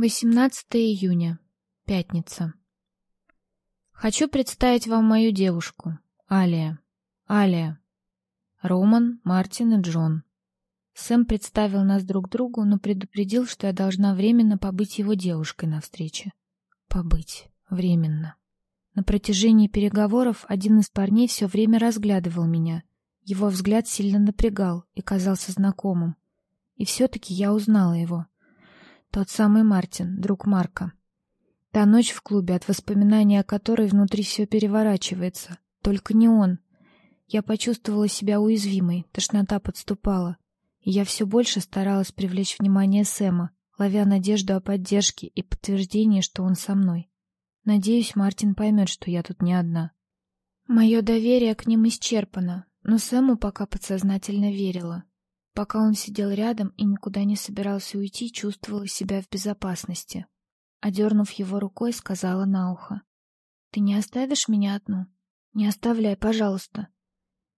18 июня. Пятница. Хочу представить вам мою девушку, Алия. Алия. Роман, Мартин и Джон. Сэм представил нас друг другу, но предупредил, что я должна временно побыть его девушкой на встрече. Побыть. Временно. На протяжении переговоров один из парней все время разглядывал меня. Его взгляд сильно напрягал и казался знакомым. И все-таки я узнала его — тот самый Мартин, друг Марка. Та ночь в клубе, от воспоминания о которой внутри все переворачивается. Только не он. Я почувствовала себя уязвимой, тошнота подступала. И я все больше старалась привлечь внимание Сэма, ловя надежду о поддержке и подтверждении, что он со мной. Надеюсь, Мартин поймет, что я тут не одна. Мое доверие к ним исчерпано, но Сэму пока подсознательно верила. Пока он сидел рядом и никуда не собирался уйти, чувствовала себя в безопасности. Одернув его рукой, сказала на ухо. «Ты не оставишь меня одну? Не оставляй, пожалуйста».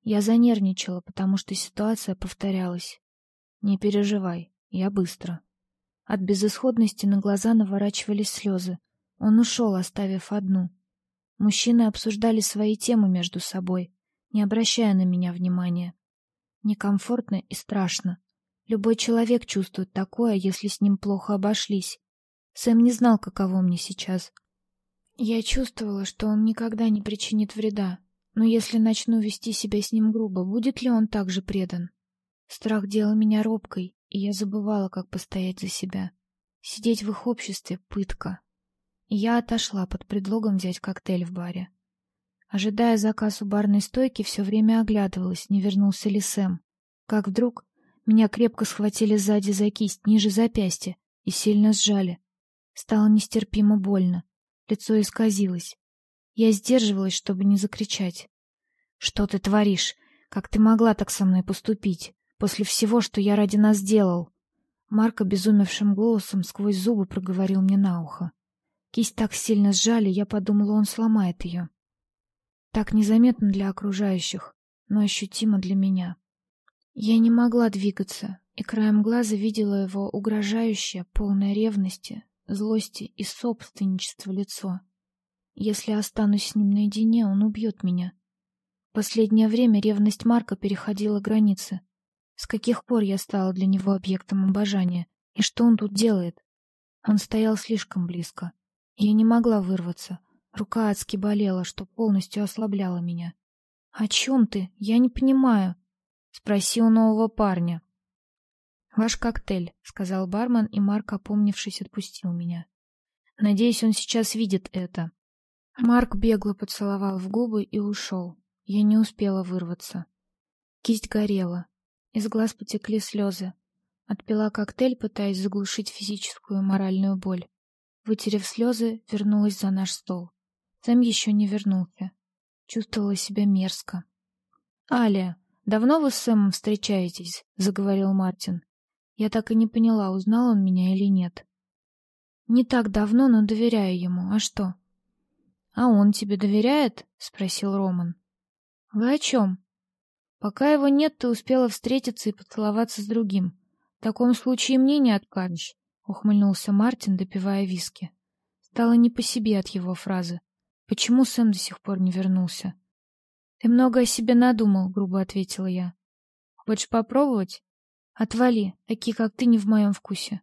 Я занервничала, потому что ситуация повторялась. «Не переживай, я быстро». От безысходности на глаза наворачивались слезы. Он ушел, оставив одну. Мужчины обсуждали свои темы между собой, не обращая на меня внимания. Некомфортно и страшно. Любой человек чувствует такое, если с ним плохо обошлись. Сэм не знал, каково мне сейчас. Я чувствовала, что он никогда не причинит вреда, но если начну вести себя с ним грубо, будет ли он так же предан? Страх делал меня робкой, и я забывала, как постоять за себя. Сидеть в их обществе — пытка. И я отошла под предлогом взять коктейль в баре. Ожидая заказ у барной стойки, все время оглядывалась, не вернулся ли Сэм. Как вдруг меня крепко схватили сзади за кисть, ниже запястья, и сильно сжали. Стало нестерпимо больно. Лицо исказилось. Я сдерживалась, чтобы не закричать. «Что ты творишь? Как ты могла так со мной поступить? После всего, что я ради нас сделал?» Марк обезумевшим голосом сквозь зубы проговорил мне на ухо. Кисть так сильно сжали, я подумала, он сломает ее. Так незаметно для окружающих, но ощутимо для меня. Я не могла двигаться, и краем глаза видела его угрожающее, полное ревности, злости и собственничества лицо. Если останусь с ним наедине, он убьет меня. Последнее время ревность Марка переходила границы. С каких пор я стала для него объектом обожания? И что он тут делает? Он стоял слишком близко. Я не могла вырваться — Рука адски болела, что полностью ослабляла меня. — О чем ты? Я не понимаю. — спроси у нового парня. — Ваш коктейль, — сказал бармен, и Марк, опомнившись, отпустил меня. Надеюсь, он сейчас видит это. Марк бегло поцеловал в губы и ушел. Я не успела вырваться. Кисть горела. Из глаз потекли слезы. Отпила коктейль, пытаясь заглушить физическую и моральную боль. Вытерев слезы, вернулась за наш стол. Сэм еще не вернулся. Чувствовала себя мерзко. «Аля, давно вы с Сэмом встречаетесь?» — заговорил Мартин. Я так и не поняла, узнал он меня или нет. «Не так давно, но доверяю ему. А что?» «А он тебе доверяет?» — спросил Роман. «Вы о чем?» «Пока его нет, ты успела встретиться и поцеловаться с другим. В таком случае мне не откажешь», — ухмыльнулся Мартин, допивая виски. Стало не по себе от его фразы. Почему Сэм до сих пор не вернулся? Ты много о себе надумал, грубо ответила я. Хочешь попробовать? Отвали, такие как ты не в моем вкусе.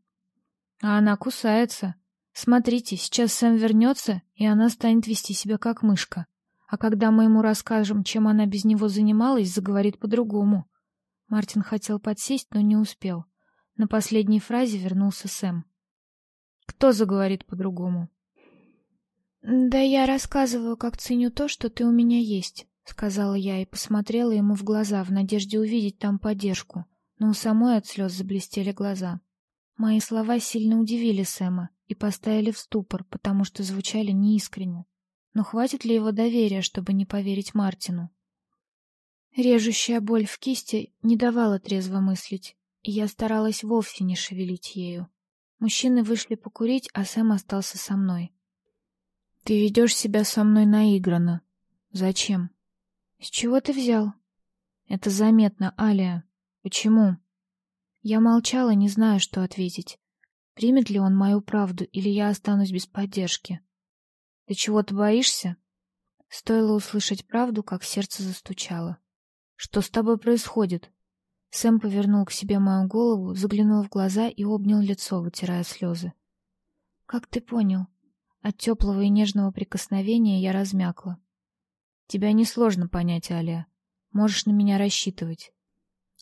А она кусается. Смотрите, сейчас Сэм вернется, и она станет вести себя как мышка. А когда мы ему расскажем, чем она без него занималась, заговорит по-другому. Мартин хотел подсесть, но не успел. На последней фразе вернулся Сэм. Кто заговорит по-другому? «Да я рассказываю, как ценю то, что ты у меня есть», — сказала я и посмотрела ему в глаза в надежде увидеть там поддержку, но у самой от слез заблестели глаза. Мои слова сильно удивили Сэма и поставили в ступор, потому что звучали неискренне. Но хватит ли его доверия, чтобы не поверить Мартину? Режущая боль в кисти не давала трезво мыслить, и я старалась вовсе не шевелить ею. Мужчины вышли покурить, а Сэм остался со мной. Ты ведешь себя со мной наигранно. Зачем? С чего ты взял? Это заметно, Алия. Почему? Я молчала, не зная, что ответить. Примет ли он мою правду, или я останусь без поддержки? Ты чего-то боишься? Стоило услышать правду, как сердце застучало. Что с тобой происходит? Сэм повернул к себе мою голову, заглянул в глаза и обнял лицо, вытирая слезы. Как ты понял? От теплого и нежного прикосновения я размякла. Тебя несложно понять, Алия. Можешь на меня рассчитывать.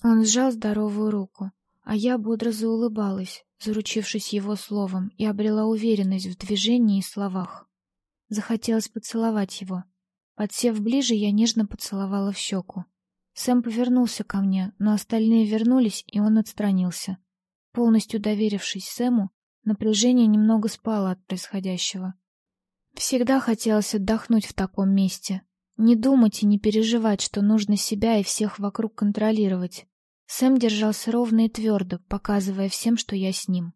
Он сжал здоровую руку, а я бодро заулыбалась, заручившись его словом, и обрела уверенность в движении и словах. Захотелось поцеловать его. Подсев ближе, я нежно поцеловала в щеку. Сэм повернулся ко мне, но остальные вернулись, и он отстранился. Полностью доверившись Сэму, напряжение немного спало от происходящего. Всегда хотелось отдохнуть в таком месте, не думать и не переживать, что нужно себя и всех вокруг контролировать. Сэм держался ровно и твердо, показывая всем, что я с ним.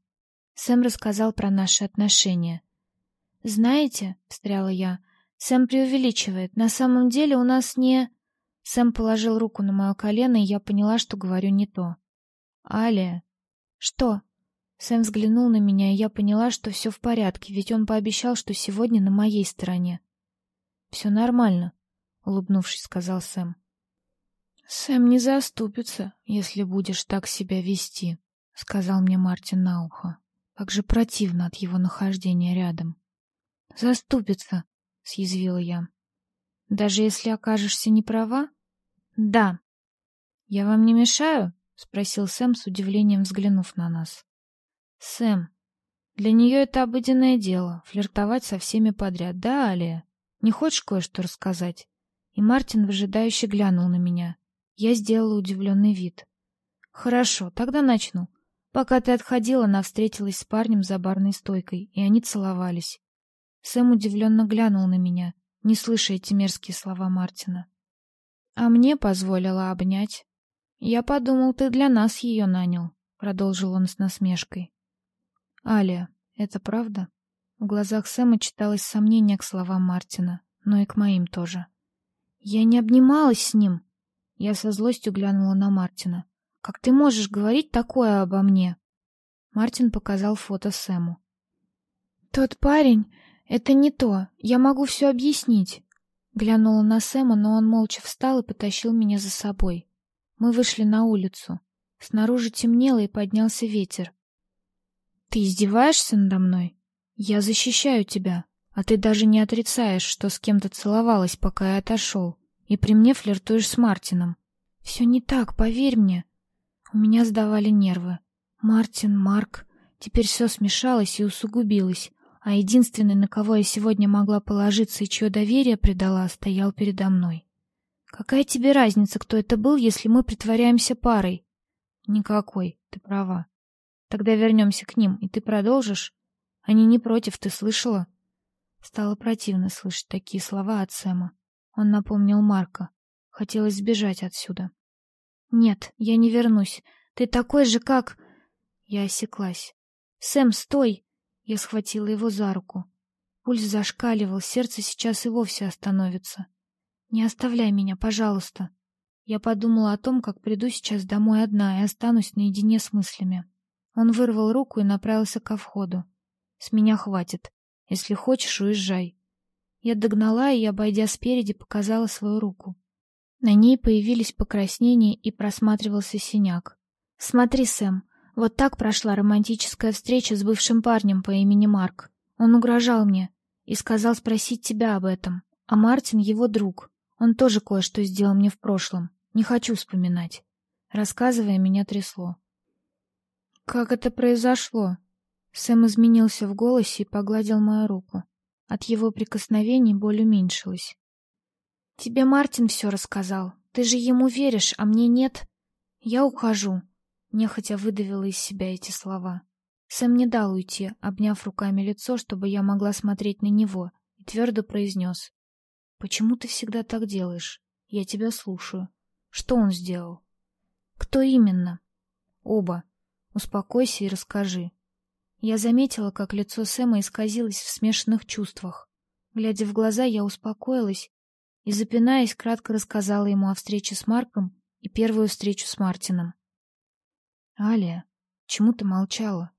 Сэм рассказал про наши отношения. «Знаете», — встряла я, — «Сэм преувеличивает. На самом деле у нас не...» Сэм положил руку на мое колено, и я поняла, что говорю не то. «Алия». «Что?» Сэм взглянул на меня, и я поняла, что все в порядке, ведь он пообещал, что сегодня на моей стороне. «Все нормально», — улыбнувшись, сказал Сэм. «Сэм не заступится, если будешь так себя вести», — сказал мне Мартин на ухо. Как же противно от его нахождения рядом. «Заступится», — съязвила я. «Даже если окажешься не права?» «Да». «Я вам не мешаю?» — спросил Сэм с удивлением, взглянув на нас. «Сэм, для нее это обыденное дело — флиртовать со всеми подряд, да, Алия? Не хочешь кое-что рассказать?» И Мартин выжидающе глянул на меня. Я сделала удивленный вид. «Хорошо, тогда начну. Пока ты отходила, она встретилась с парнем за барной стойкой, и они целовались. Сэм удивленно глянул на меня, не слыша эти мерзкие слова Мартина. А мне позволила обнять. Я подумал, ты для нас ее нанял, продолжил он с насмешкой. Алия, это правда? В глазах Сэма читалось сомнение к словам Мартина, но и к моим тоже. Я не обнималась с ним. Я со злостью глянула на Мартина. Как ты можешь говорить такое обо мне? Мартин показал фото Сэму. Тот парень, это не то. Я могу все объяснить. Глянула на Сэма, но он молча встал и потащил меня за собой. Мы вышли на улицу. Снаружи темнело и поднялся ветер. Ты издеваешься надо мной? Я защищаю тебя, а ты даже не отрицаешь, что с кем-то целовалась, пока я отошел, и при мне флиртуешь с Мартином. Все не так, поверь мне. У меня сдавали нервы. Мартин, Марк, теперь все смешалось и усугубилось, а единственный, на кого я сегодня могла положиться и чье доверие предала, стоял передо мной. Какая тебе разница, кто это был, если мы притворяемся парой? Никакой, ты права. Тогда вернемся к ним, и ты продолжишь? Они не против, ты слышала? Стало противно слышать такие слова от Сэма. Он напомнил Марка. Хотелось сбежать отсюда. Нет, я не вернусь. Ты такой же, как Я осеклась. Сэм, стой! Я схватила его за руку. Пульс зашкаливал, сердце сейчас и вовсе остановится. Не оставляй меня, пожалуйста. Я подумала о том, как приду сейчас домой одна и останусь наедине с мыслями. Он вырвал руку и направился ко входу. С меня хватит. Если хочешь, уезжай. Я догнала и, обойдя спереди, показала свою руку. На ней появились покраснения и просматривался синяк. Смотри, Сэм, вот так прошла романтическая встреча с бывшим парнем по имени Марк. Он угрожал мне и сказал спросить тебя об этом. А Мартин его друг. Он тоже кое-что сделал мне в прошлом. Не хочу вспоминать. Рассказывая, меня трясло. Как это произошло? Сэм изменился в голосе и погладил мою руку. От его прикосновений боль уменьшилась. Тебе Мартин все рассказал. Ты же ему веришь, а мне нет. Я ухожу. Нехотя выдавила из себя эти слова. Сэм не дал уйти, обняв руками лицо, чтобы я могла смотреть на него, и твердо произнес. «Почему ты всегда так делаешь? Я тебя слушаю. Что он сделал?» «Кто именно?» «Оба. Успокойся и расскажи». Я заметила, как лицо Сэма исказилось в смешанных чувствах. Глядя в глаза, я успокоилась и, запинаясь, кратко рассказала ему о встрече с Марком и первую встречу с Мартином. «Алия, чему ты молчала?»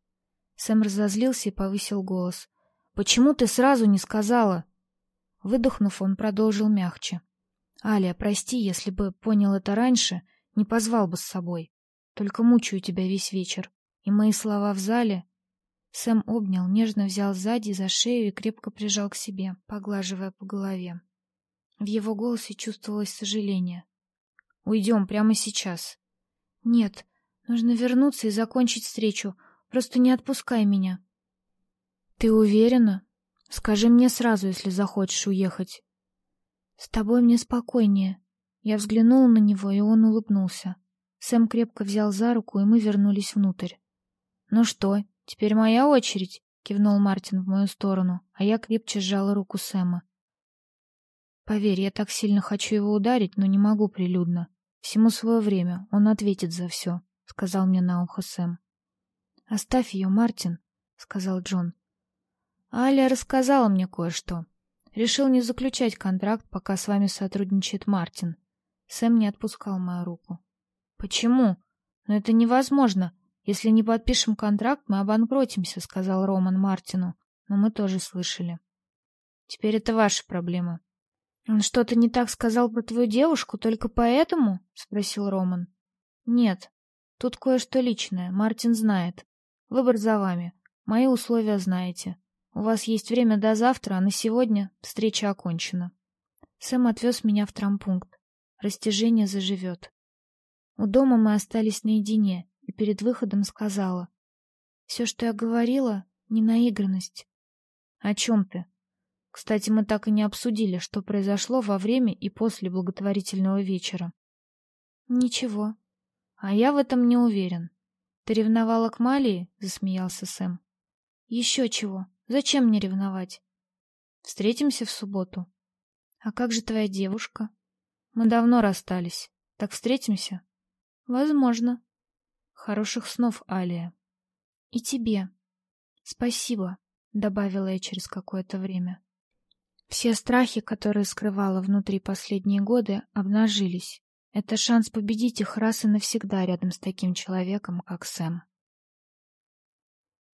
Сэм разозлился и повысил голос. «Почему ты сразу не сказала?» Выдохнув, он продолжил мягче. «Аля, прости, если бы понял это раньше, не позвал бы с собой. Только мучаю тебя весь вечер. И мои слова в зале...» Сэм обнял, нежно взял сзади за шею и крепко прижал к себе, поглаживая по голове. В его голосе чувствовалось сожаление. «Уйдем прямо сейчас». «Нет, нужно вернуться и закончить встречу. Просто не отпускай меня». «Ты уверена? Скажи мне сразу, если захочешь уехать». «С тобой мне спокойнее». Я взглянула на него, и он улыбнулся. Сэм крепко взял за руку, и мы вернулись внутрь. «Ну что, теперь моя очередь?» — кивнул Мартин в мою сторону, а я крепче сжала руку Сэма. Поверь, я так сильно хочу его ударить, но не могу прилюдно. Всему свое время, он ответит за все», — сказал мне на ухо Сэм. «Оставь ее, Мартин», — сказал Джон. «Аля рассказала мне кое-что. Решил не заключать контракт, пока с вами сотрудничает Мартин». Сэм не отпускал мою руку. «Почему? Но это невозможно. Если не подпишем контракт, мы обанкротимся», — сказал Роман Мартину. Но мы тоже слышали. «Теперь это ваша проблема», «Он что-то не так сказал про твою девушку только поэтому?» — спросил Роман. «Нет, тут кое-что личное, Мартин знает. Выбор за вами. Мои условия знаете. У вас есть время до завтра, а на сегодня встреча окончена». Сэм отвез меня в трампункт. Растяжение заживет. У дома мы остались наедине, и перед выходом сказала. «Все, что я говорила, не наигранность». «О чем ты?» Кстати, мы так и не обсудили, что произошло во время и после благотворительного вечера. Ничего. А я в этом не уверен. Ты ревновала к Малии? Засмеялся Сэм. Еще чего? Зачем мне ревновать? Встретимся в субботу. А как же твоя девушка? Мы давно расстались. Так встретимся? Возможно. Хороших снов, Алия. И тебе. Спасибо, добавила я через какое-то время. Все страхи, которые скрывала внутри последние годы, обнажились. Это шанс победить их раз и навсегда рядом с таким человеком, как Сэм.